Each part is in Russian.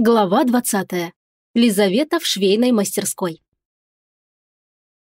Глава 20. Лизавета в швейной мастерской.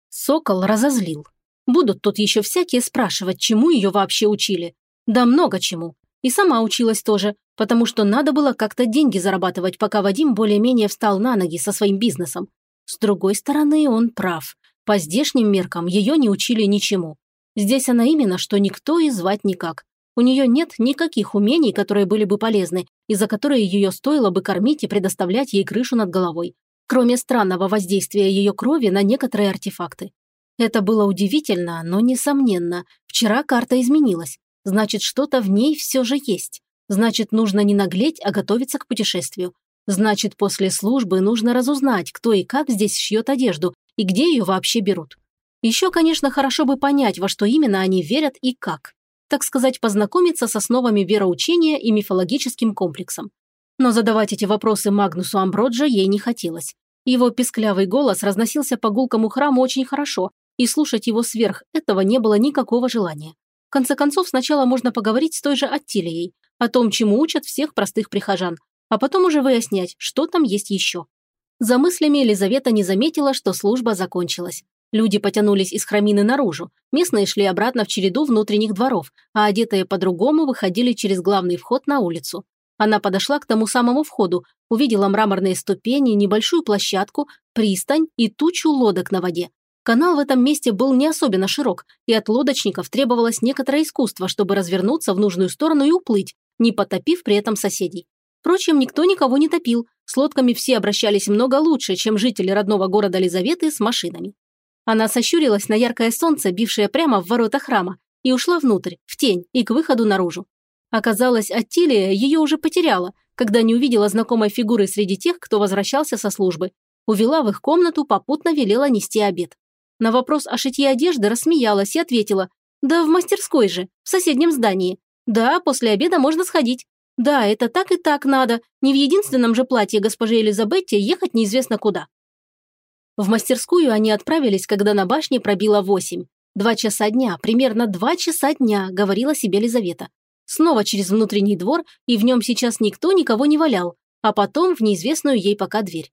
Сокол разозлил. Будут тут еще всякие спрашивать, чему ее вообще учили. Да много чему. И сама училась тоже, потому что надо было как-то деньги зарабатывать, пока Вадим более-менее встал на ноги со своим бизнесом. С другой стороны, он прав. По здешним меркам ее не учили ничему. Здесь она именно, что никто и звать никак. У нее нет никаких умений, которые были бы полезны, и за которые ее стоило бы кормить и предоставлять ей крышу над головой, кроме странного воздействия ее крови на некоторые артефакты. Это было удивительно, но несомненно. Вчера карта изменилась. Значит, что-то в ней все же есть. Значит, нужно не наглеть, а готовиться к путешествию. Значит, после службы нужно разузнать, кто и как здесь шьет одежду, и где ее вообще берут. Еще, конечно, хорошо бы понять, во что именно они верят и как так сказать, познакомиться с основами вероучения и мифологическим комплексом. Но задавать эти вопросы Магнусу Амброджа ей не хотелось. Его песклявый голос разносился по гулкому храму очень хорошо, и слушать его сверх этого не было никакого желания. В конце концов, сначала можно поговорить с той же Аттилией, о том, чему учат всех простых прихожан, а потом уже выяснять, что там есть еще. За мыслями Елизавета не заметила, что служба закончилась. Люди потянулись из храмины наружу, местные шли обратно в череду внутренних дворов, а одетые по-другому выходили через главный вход на улицу. Она подошла к тому самому входу, увидела мраморные ступени, небольшую площадку, пристань и тучу лодок на воде. Канал в этом месте был не особенно широк, и от лодочников требовалось некоторое искусство, чтобы развернуться в нужную сторону и уплыть, не потопив при этом соседей. Впрочем, никто никого не топил, с лодками все обращались много лучше, чем жители родного города Лизаветы с машинами. Она сощурилась на яркое солнце, бившее прямо в ворота храма, и ушла внутрь, в тень и к выходу наружу. Оказалось, Аттилия ее уже потеряла, когда не увидела знакомой фигуры среди тех, кто возвращался со службы. Увела в их комнату, попутно велела нести обед. На вопрос о шитье одежды рассмеялась и ответила, «Да в мастерской же, в соседнем здании. Да, после обеда можно сходить. Да, это так и так надо, не в единственном же платье госпожи Элизабетте ехать неизвестно куда». В мастерскую они отправились, когда на башне пробило восемь. Два часа дня, примерно два часа дня, говорила себе Лизавета. Снова через внутренний двор, и в нем сейчас никто никого не валял, а потом в неизвестную ей пока дверь.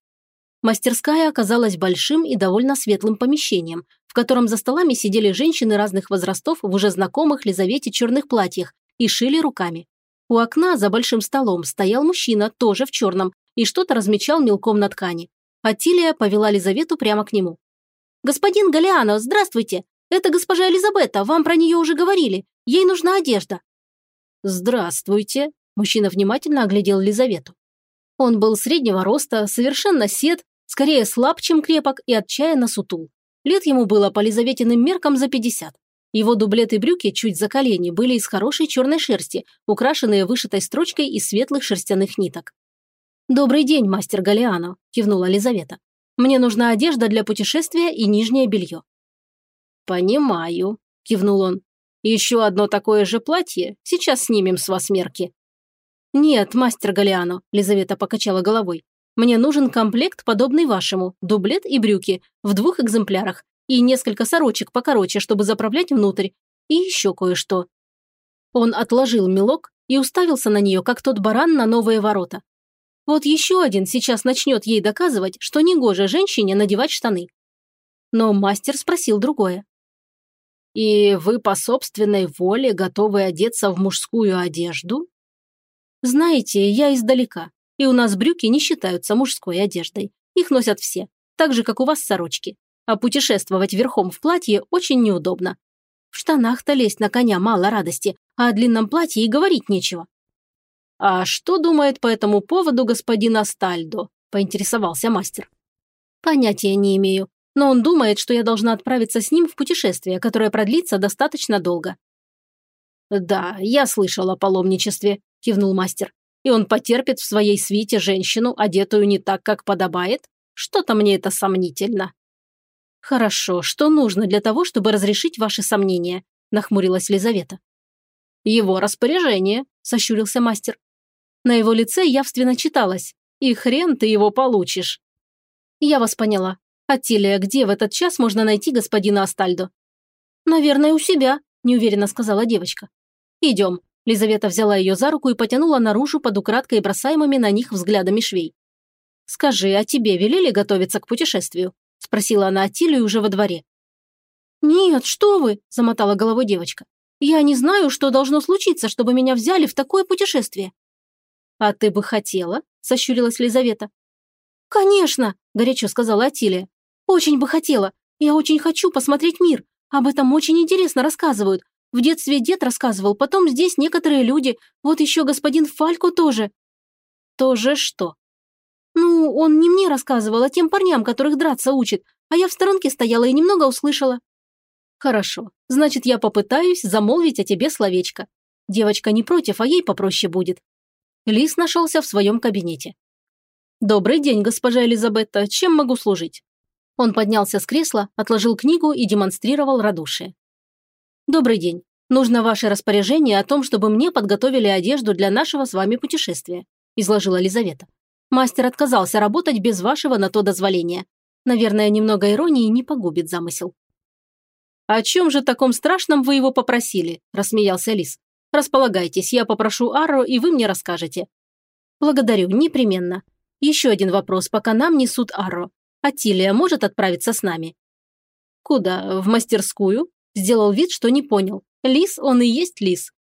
Мастерская оказалась большим и довольно светлым помещением, в котором за столами сидели женщины разных возрастов в уже знакомых Лизавете черных платьях и шили руками. У окна за большим столом стоял мужчина, тоже в черном, и что-то размечал мелком на ткани. Атилия повела Лизавету прямо к нему. «Господин Галиано, здравствуйте! Это госпожа Элизабета, вам про нее уже говорили. Ей нужна одежда». «Здравствуйте!» Мужчина внимательно оглядел Лизавету. Он был среднего роста, совершенно сед, скорее слаб, чем крепок и отчаянно сутул. Лет ему было по Лизаветиным меркам за 50. Его дублеты брюки чуть за колени были из хорошей черной шерсти, украшенные вышитой строчкой из светлых шерстяных ниток. «Добрый день, мастер Галиано», – кивнула Лизавета. «Мне нужна одежда для путешествия и нижнее белье». «Понимаю», – кивнул он. «Еще одно такое же платье? Сейчас снимем с вас мерки». «Нет, мастер Галиано», – Лизавета покачала головой. «Мне нужен комплект, подобный вашему, дублет и брюки, в двух экземплярах, и несколько сорочек покороче, чтобы заправлять внутрь, и еще кое-что». Он отложил мелок и уставился на нее, как тот баран на новые ворота. Вот еще один сейчас начнет ей доказывать, что негоже женщине надевать штаны. Но мастер спросил другое. «И вы по собственной воле готовы одеться в мужскую одежду?» «Знаете, я издалека, и у нас брюки не считаются мужской одеждой. Их носят все, так же, как у вас сорочки. А путешествовать верхом в платье очень неудобно. В штанах-то лезть на коня мало радости, а о длинном платье и говорить нечего. «А что думает по этому поводу господин Астальдо?» – поинтересовался мастер. «Понятия не имею, но он думает, что я должна отправиться с ним в путешествие, которое продлится достаточно долго». «Да, я слышал о паломничестве», – кивнул мастер. «И он потерпит в своей свите женщину, одетую не так, как подобает? Что-то мне это сомнительно». «Хорошо, что нужно для того, чтобы разрешить ваши сомнения?» – нахмурилась Лизавета. «Его распоряжение», – сощурился мастер. На его лице явственно читалось «И хрен ты его получишь». «Я вас поняла. Аттилия, где в этот час можно найти господина Астальдо?» «Наверное, у себя», – неуверенно сказала девочка. «Идем». Лизавета взяла ее за руку и потянула наружу под украдкой бросаемыми на них взглядами швей. Скажи, а тебе велели готовиться к путешествию?» – спросила она Атилию уже во дворе. «Нет, что вы!» – замотала головой девочка. «Я не знаю, что должно случиться, чтобы меня взяли в такое путешествие». «А ты бы хотела?» – сощурилась Лизавета. «Конечно!» – горячо сказала Атилия. «Очень бы хотела. Я очень хочу посмотреть мир. Об этом очень интересно рассказывают. В детстве дед рассказывал, потом здесь некоторые люди. Вот еще господин Фалько тоже». «Тоже что?» «Ну, он не мне рассказывал, а тем парням, которых драться учит. А я в сторонке стояла и немного услышала». «Хорошо. Значит, я попытаюсь замолвить о тебе словечко. Девочка не против, а ей попроще будет». Лис нашелся в своем кабинете. «Добрый день, госпожа Элизабетта. Чем могу служить?» Он поднялся с кресла, отложил книгу и демонстрировал радушие. «Добрый день. Нужно ваше распоряжение о том, чтобы мне подготовили одежду для нашего с вами путешествия», изложила Лизавета. «Мастер отказался работать без вашего на то дозволения. Наверное, немного иронии не погубит замысел». «О чем же таком страшном вы его попросили?» – рассмеялся Лис. «Располагайтесь, я попрошу Арро, и вы мне расскажете». «Благодарю, непременно. Еще один вопрос, пока нам несут Арро. Атилия может отправиться с нами?» «Куда? В мастерскую?» Сделал вид, что не понял. Лис он и есть лис.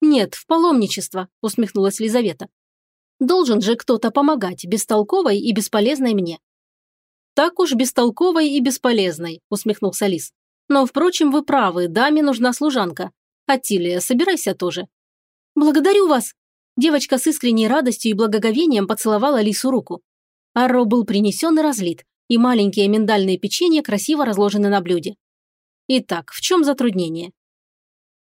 «Нет, в паломничество», – усмехнулась Лизавета. «Должен же кто-то помогать бестолковой и бесполезной мне». «Так уж бестолковой и бесполезной», – усмехнулся лис. «Но, впрочем, вы правы, даме нужна служанка. Атилия, собирайся тоже». «Благодарю вас!» Девочка с искренней радостью и благоговением поцеловала лису руку. Арро был принесен и разлит, и маленькие миндальные печенья красиво разложены на блюде. Итак, в чем затруднение?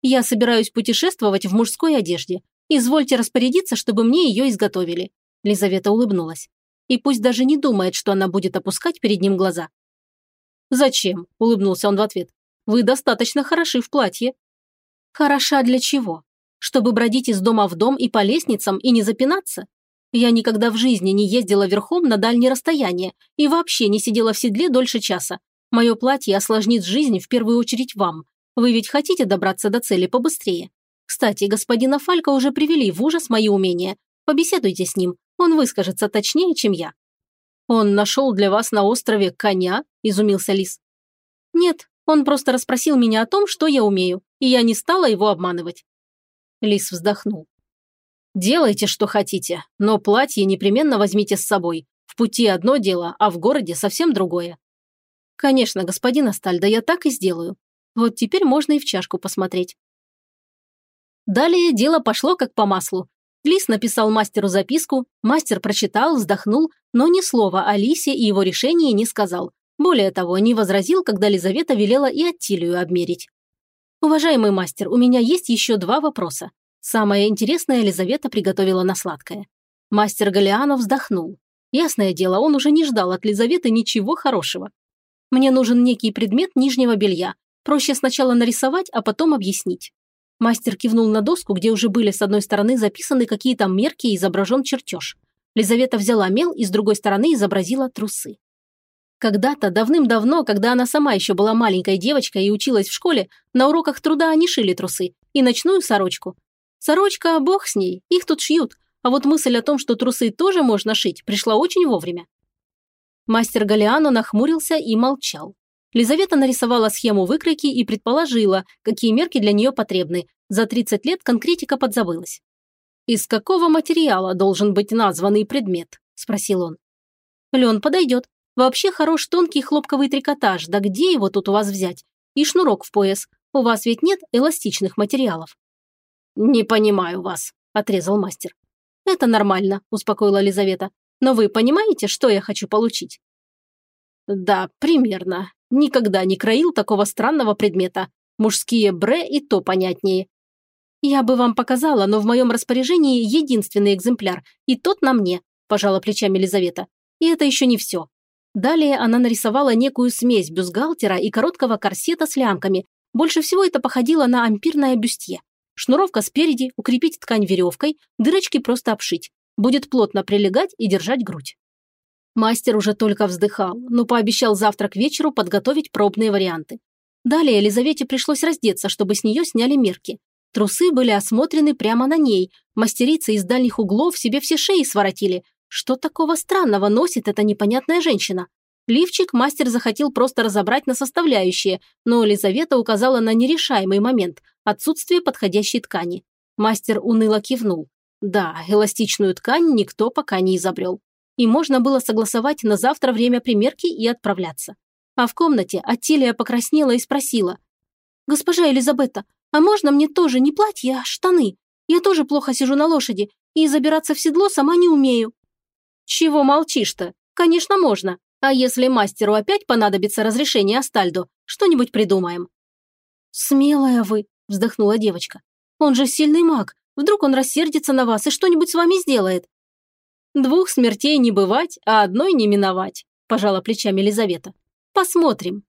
Я собираюсь путешествовать в мужской одежде. Извольте распорядиться, чтобы мне ее изготовили. Лизавета улыбнулась. И пусть даже не думает, что она будет опускать перед ним глаза. «Зачем?» – улыбнулся он в ответ. «Вы достаточно хороши в платье». «Хороша для чего? Чтобы бродить из дома в дом и по лестницам и не запинаться? Я никогда в жизни не ездила верхом на дальние расстояния и вообще не сидела в седле дольше часа. Мое платье осложнит жизнь в первую очередь вам. Вы ведь хотите добраться до цели побыстрее. Кстати, господина Фалька уже привели в ужас мои умения. Побеседуйте с ним, он выскажется точнее, чем я». «Он нашел для вас на острове коня?» – изумился Лис. «Нет, он просто расспросил меня о том, что я умею, и я не стала его обманывать». Лис вздохнул. «Делайте, что хотите, но платье непременно возьмите с собой. В пути одно дело, а в городе совсем другое. «Конечно, господин Астальда, я так и сделаю. Вот теперь можно и в чашку посмотреть». Далее дело пошло как по маслу. Лис написал мастеру записку, мастер прочитал, вздохнул, но ни слова о Лисе и его решении не сказал. Более того, не возразил, когда Лизавета велела и Аттилию обмерить. «Уважаемый мастер, у меня есть еще два вопроса. Самое интересное Лизавета приготовила на сладкое». Мастер Галианов вздохнул. Ясное дело, он уже не ждал от Лизаветы ничего хорошего. Мне нужен некий предмет нижнего белья. Проще сначала нарисовать, а потом объяснить. Мастер кивнул на доску, где уже были с одной стороны записаны какие-то мерки и изображен чертеж. Лизавета взяла мел и с другой стороны изобразила трусы. Когда-то, давным-давно, когда она сама еще была маленькой девочкой и училась в школе, на уроках труда они шили трусы и ночную сорочку. Сорочка, бог с ней, их тут шьют, а вот мысль о том, что трусы тоже можно шить, пришла очень вовремя. Мастер Галиано нахмурился и молчал. Лизавета нарисовала схему выкройки и предположила, какие мерки для нее потребны. За 30 лет конкретика подзабылась. «Из какого материала должен быть названный предмет?» – спросил он. «Лен подойдет. Вообще хорош тонкий хлопковый трикотаж, да где его тут у вас взять? И шнурок в пояс. У вас ведь нет эластичных материалов». «Не понимаю вас», – отрезал мастер. «Это нормально», – успокоила Лизавета. Но вы понимаете, что я хочу получить?» «Да, примерно. Никогда не краил такого странного предмета. Мужские бре и то понятнее. Я бы вам показала, но в моем распоряжении единственный экземпляр, и тот на мне», – пожала плечами Елизавета. «И это еще не все». Далее она нарисовала некую смесь бюстгальтера и короткого корсета с лямками. Больше всего это походило на ампирное бюстье. Шнуровка спереди, укрепить ткань веревкой, дырочки просто обшить будет плотно прилегать и держать грудь. Мастер уже только вздыхал, но пообещал завтра к вечеру подготовить пробные варианты. Далее Елизавете пришлось раздеться, чтобы с нее сняли мерки. Трусы были осмотрены прямо на ней, мастерицы из дальних углов себе все шеи своротили, Что такого странного носит эта непонятная женщина? Лифчик мастер захотел просто разобрать на составляющие, но Лизавета указала на нерешаемый момент – отсутствие подходящей ткани. Мастер уныло кивнул. Да, эластичную ткань никто пока не изобрел. И можно было согласовать на завтра время примерки и отправляться. А в комнате Атилия покраснела и спросила. «Госпожа Элизабетта, а можно мне тоже не платье, а штаны? Я тоже плохо сижу на лошади и забираться в седло сама не умею». «Чего молчишь-то? Конечно, можно. А если мастеру опять понадобится разрешение Астальдо, что-нибудь придумаем». «Смелая вы», – вздохнула девочка. «Он же сильный маг. Вдруг он рассердится на вас и что-нибудь с вами сделает». «Двух смертей не бывать, а одной не миновать», – пожала плечами Елизавета. «Посмотрим».